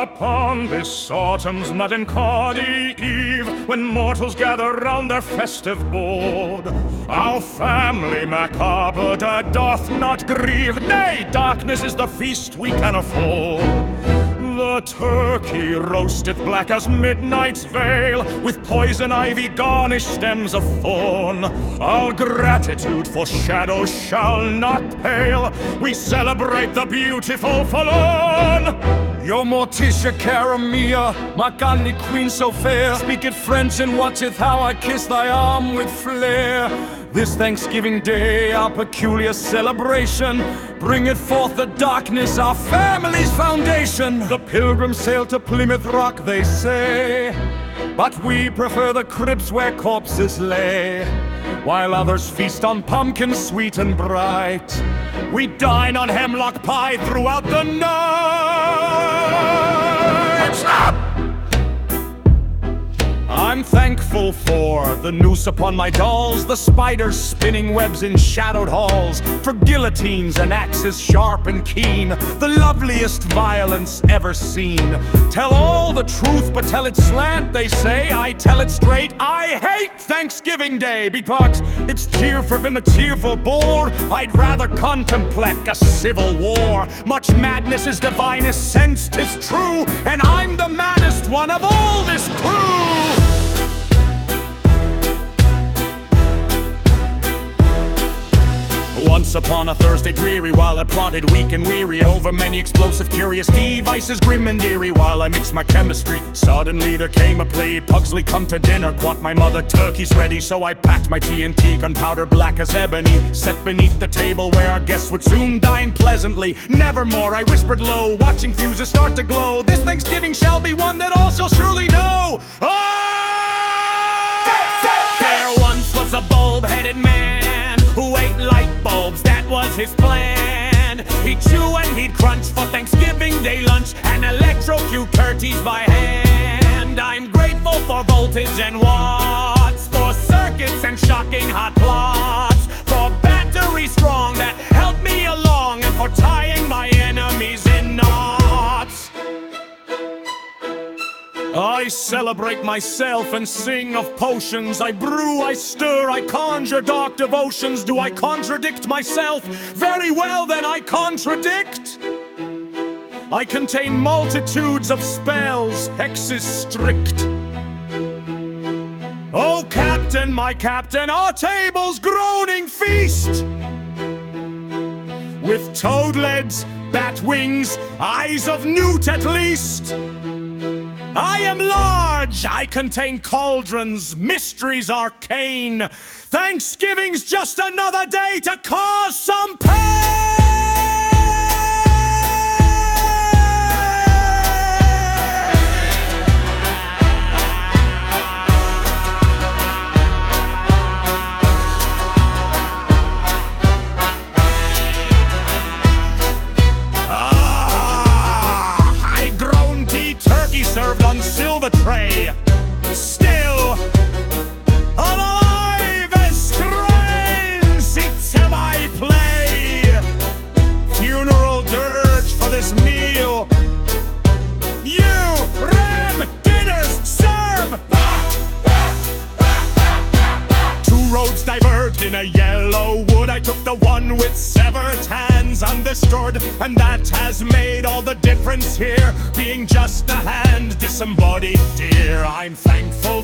Upon this autumn's melancholy eve, when mortals gather round their festive board, our family macabre doth not grieve. Nay, darkness is the feast we can afford. The turkey roasted black as midnight's veil, with poison ivy garnished stems of thorn. Our gratitude for shadows shall not pale. We celebrate the beautiful forlorn. Yo Morticia cara mia, my godly queen so fair, speaketh French and watcheth how I kiss thy arm with flair. This Thanksgiving Day, our peculiar celebration, bringeth forth the darkness, our family's foundation. The pilgrims sail to Plymouth Rock, they say, but we prefer the crypts where corpses lay. While others feast on pumpkins sweet and bright, we dine on hemlock pie throughout the night. For the noose upon my dolls, the spiders spinning webs in shadowed halls, for guillotines and axes sharp and keen, the loveliest violence ever seen. Tell all the truth, but tell it slant, they say. I tell it straight. I hate Thanksgiving Day because it's cheerful than the cheerful bore. I'd rather contemplate a civil war. Much madness is divinest sense, tis true, and I'm the maddest one of all Once upon a Thursday dreary, while I plotted weak and weary over many explosive, curious devices, grim and eerie, while I mixed my chemistry. Suddenly there came a plea. Pugsley, come to dinner. Quoth my mother, turkey's ready. So I packed my TNT, gunpowder black as ebony, set beneath the table where our guests would soon dine pleasantly. Nevermore, I whispered low, watching fuses start to glow. This Thanksgiving shall be one that all shall surely know. Oh! Light bulbs. That was his plan. He'd chew and he'd crunch for Thanksgiving Day lunch and electrocute turkeys by hand. I'm grateful for voltage and watts, for circuits and shocking hot plots, I celebrate myself and sing of potions. I brew, I stir, I conjure dark devotions. Do I contradict myself? Very well, then I contradict. I contain multitudes of spells, hexes strict. Oh, Captain, my Captain, our table's groaning feast! With toad legs, bat wings, eyes of newt at least. I am large, I contain cauldrons, mysteries arcane. Thanksgiving's just another day to cause some pain. Tray. Still alive as strange, see to my play. Funeral dirge for this meal. You ram dinners serve. Two roads in a yellow wood. I took the one with severed hands, understood, and that has made all the difference here. Being just a hand, disembodied dear. I'm thankful